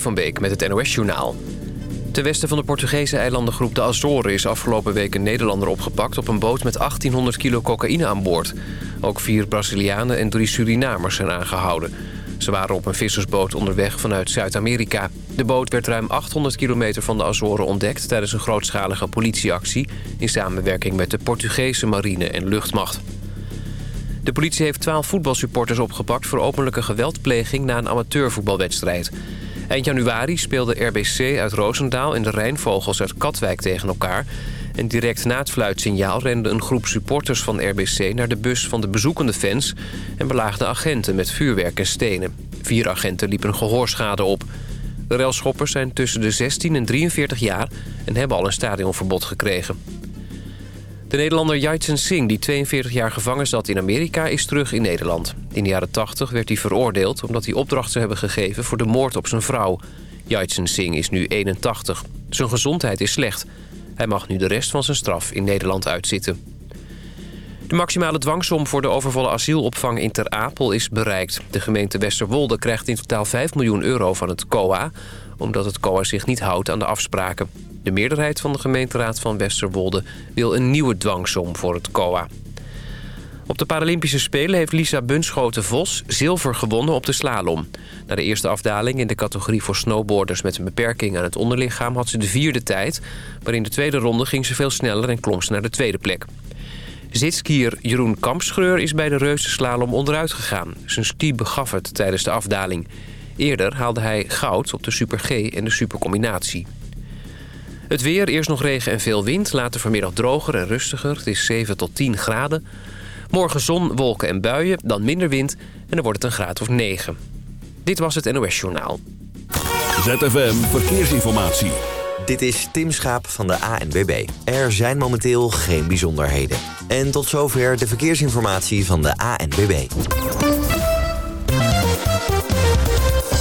van Beek met het NOS-journaal. Ten westen van de Portugese eilandengroep de Azoren... is afgelopen week een Nederlander opgepakt op een boot met 1800 kilo cocaïne aan boord. Ook vier Brazilianen en drie Surinamers zijn aangehouden. Ze waren op een vissersboot onderweg vanuit Zuid-Amerika. De boot werd ruim 800 kilometer van de Azoren ontdekt... tijdens een grootschalige politieactie... in samenwerking met de Portugese marine en luchtmacht. De politie heeft 12 voetbalsupporters opgepakt... voor openlijke geweldpleging na een amateurvoetbalwedstrijd... Eind januari speelde RBC uit Roosendaal en de Rijnvogels uit Katwijk tegen elkaar. En direct na het fluitsignaal rende een groep supporters van RBC... naar de bus van de bezoekende fans en belaagde agenten met vuurwerk en stenen. Vier agenten liepen gehoorschade op. De railschoppers zijn tussen de 16 en 43 jaar en hebben al een stadionverbod gekregen. De Nederlander Yaitsen Singh, die 42 jaar gevangen zat in Amerika, is terug in Nederland. In de jaren 80 werd hij veroordeeld omdat hij opdracht zou hebben gegeven voor de moord op zijn vrouw. Yaitsen Singh is nu 81. Zijn gezondheid is slecht. Hij mag nu de rest van zijn straf in Nederland uitzitten. De maximale dwangsom voor de overvolle asielopvang in Ter Apel is bereikt. De gemeente Westerwolde krijgt in totaal 5 miljoen euro van het COA... omdat het COA zich niet houdt aan de afspraken. De meerderheid van de gemeenteraad van Westerwolde wil een nieuwe dwangsom voor het COA. Op de Paralympische Spelen heeft Lisa Bunschoten-Vos zilver gewonnen op de slalom. Na de eerste afdaling in de categorie voor snowboarders met een beperking aan het onderlichaam had ze de vierde tijd. Maar in de tweede ronde ging ze veel sneller en klom ze naar de tweede plek. Zitskier Jeroen Kampschreur is bij de reuzenslalom onderuit gegaan. Zijn ski begaf het tijdens de afdaling. Eerder haalde hij goud op de Super G en de Supercombinatie. Het weer, eerst nog regen en veel wind. Later vanmiddag droger en rustiger. Het is 7 tot 10 graden. Morgen zon, wolken en buien, dan minder wind. En dan wordt het een graad of 9. Dit was het NOS Journaal. ZFM Verkeersinformatie. Dit is Tim Schaap van de ANWB. Er zijn momenteel geen bijzonderheden. En tot zover de verkeersinformatie van de ANWB.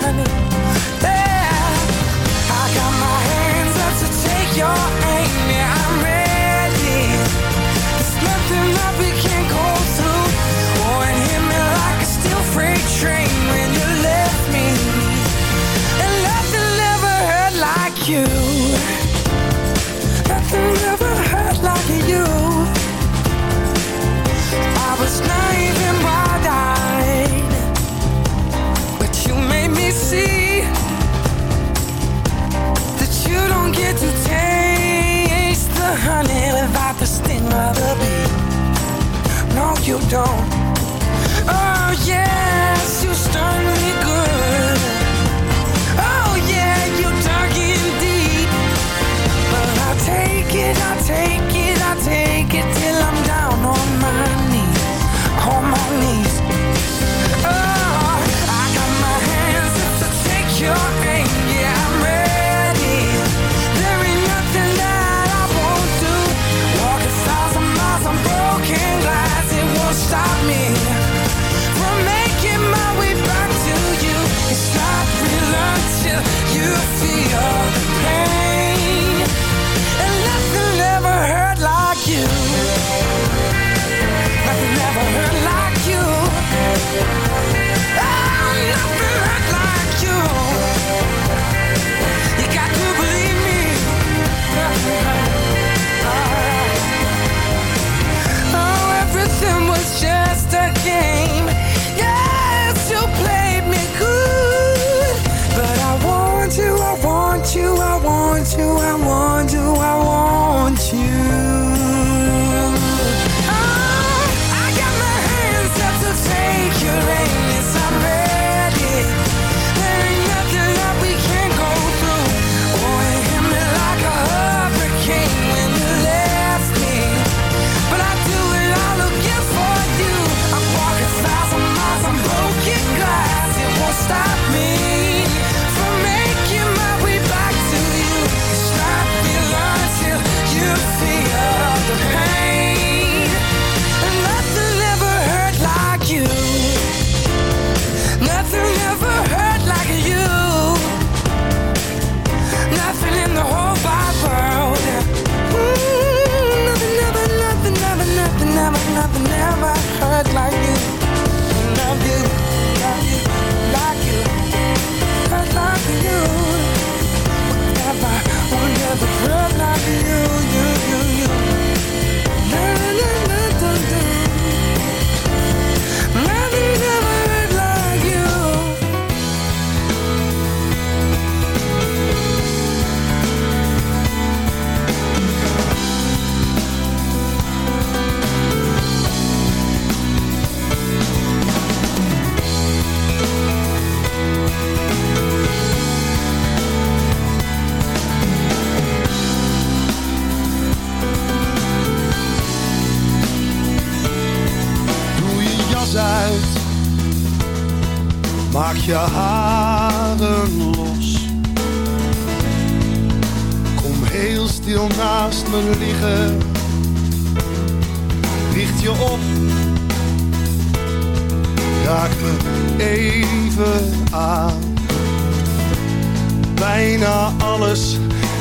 find me you don't. Oh yes,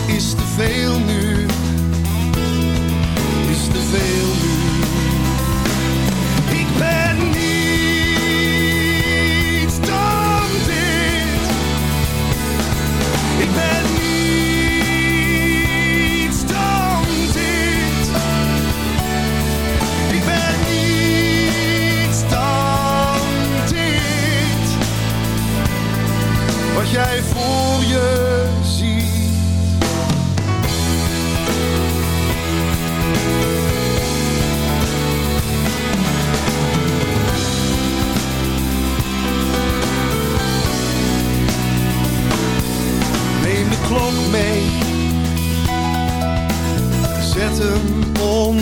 is te veel nu. Is te veel.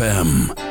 FM.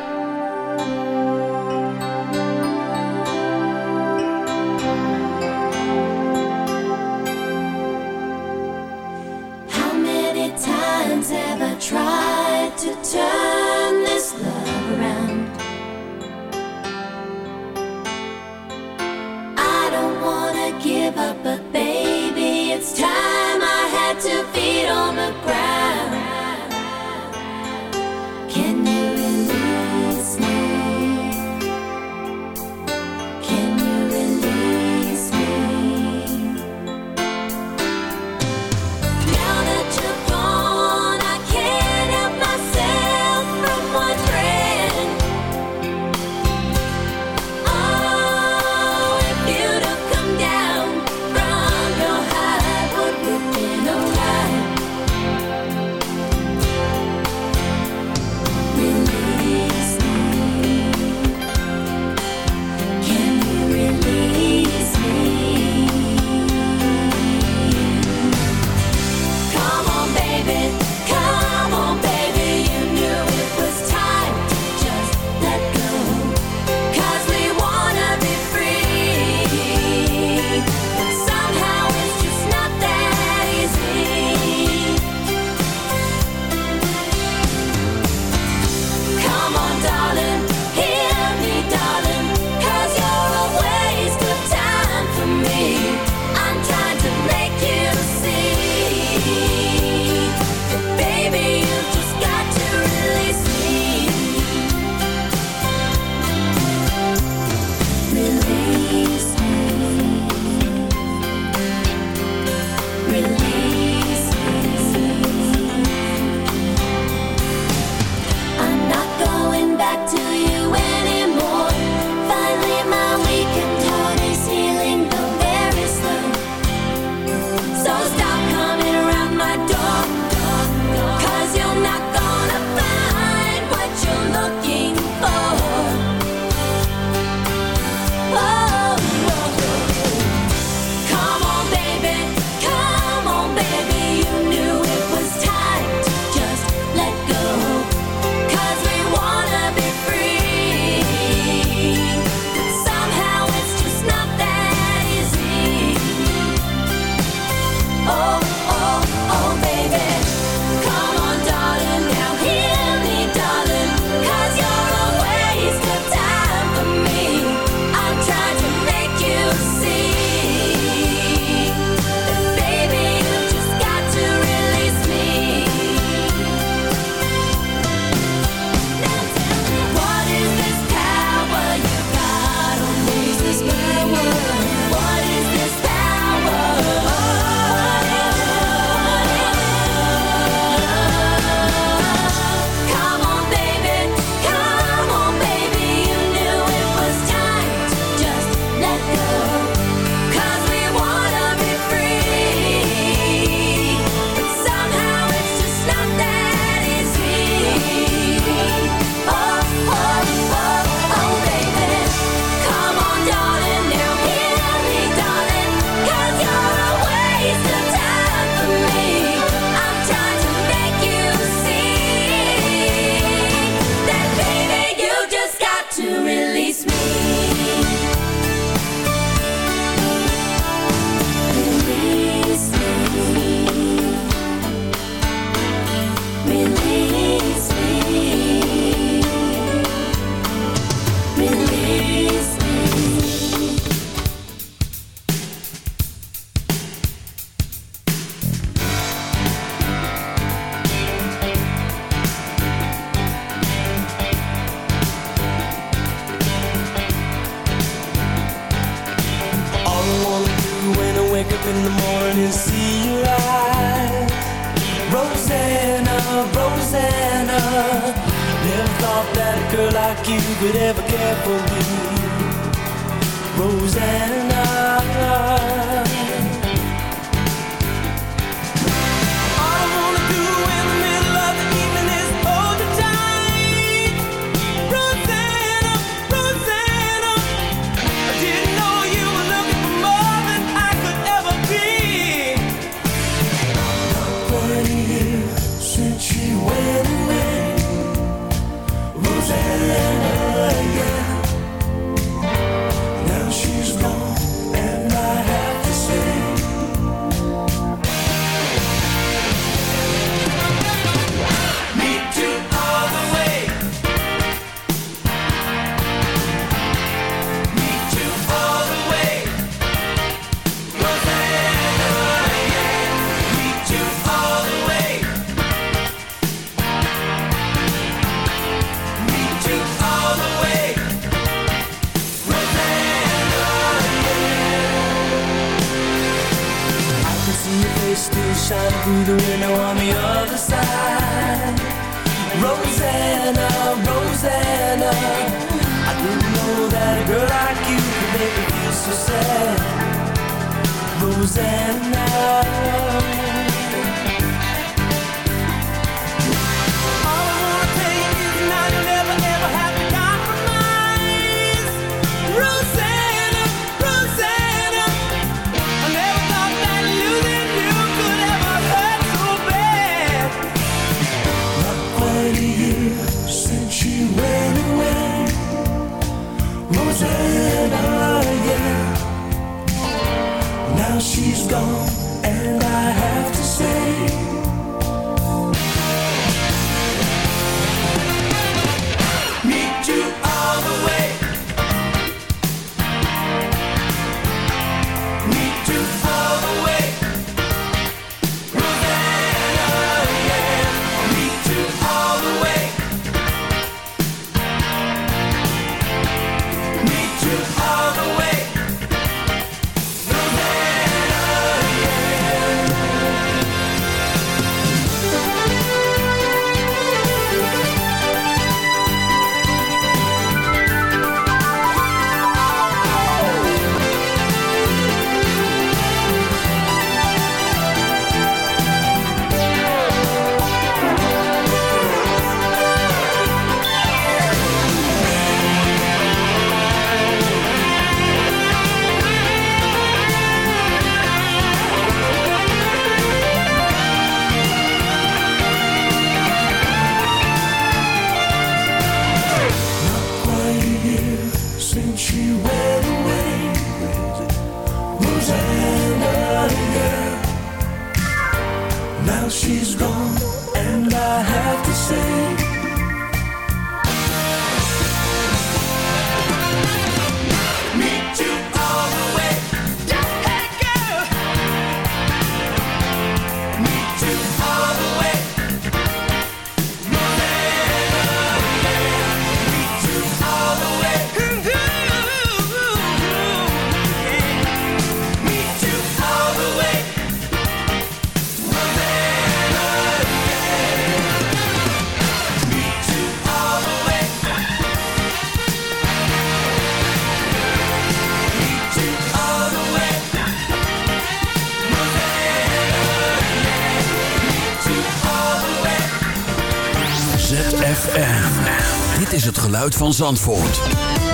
ZFM. Dit is het geluid van Zandvoort.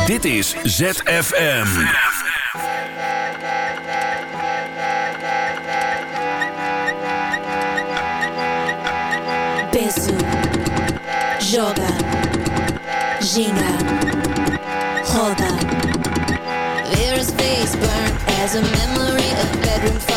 Dit is ZFM. Peso. Joga. Ginga. Roda. There is face burned as a memory of bedroom fire.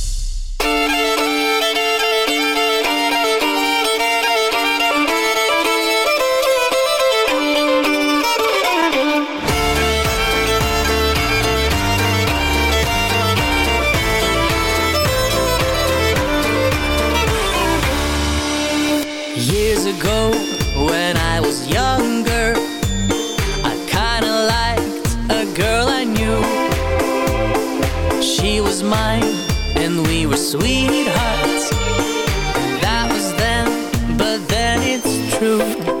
were sweethearts. That was then, but then it's true.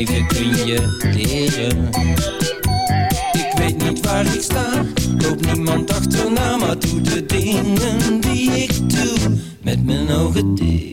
even kun je leren. Ik weet niet waar ik sta, loop niemand achterna, maar doe de dingen die ik doe met mijn ogen dicht.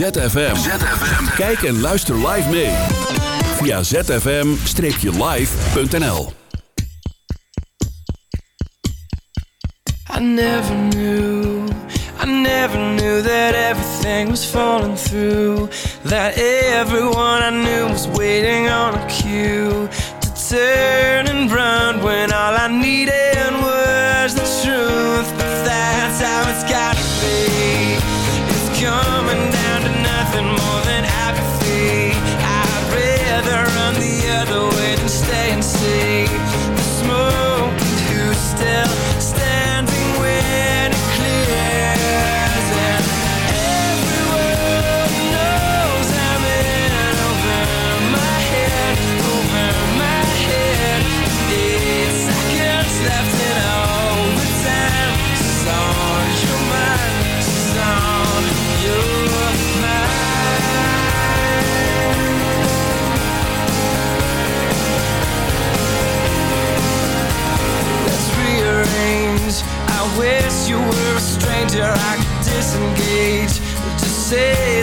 ZFM. ZFM. Kijk en luister live mee. Via zfm-live.nl I never knew, I never knew that everything was falling through. That everyone I knew was waiting on a cue. To turn and run when all I needed was the truth. But that's how it's gotta be. It's coming.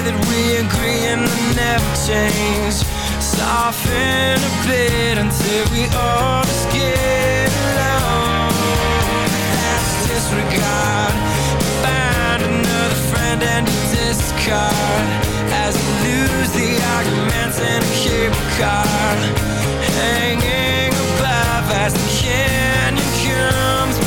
that we agree and never change. Soften a bit until we all just get along. That's disregard. Find another friend and discard. As you lose the arguments and keep a card. Hanging above as the canyon comes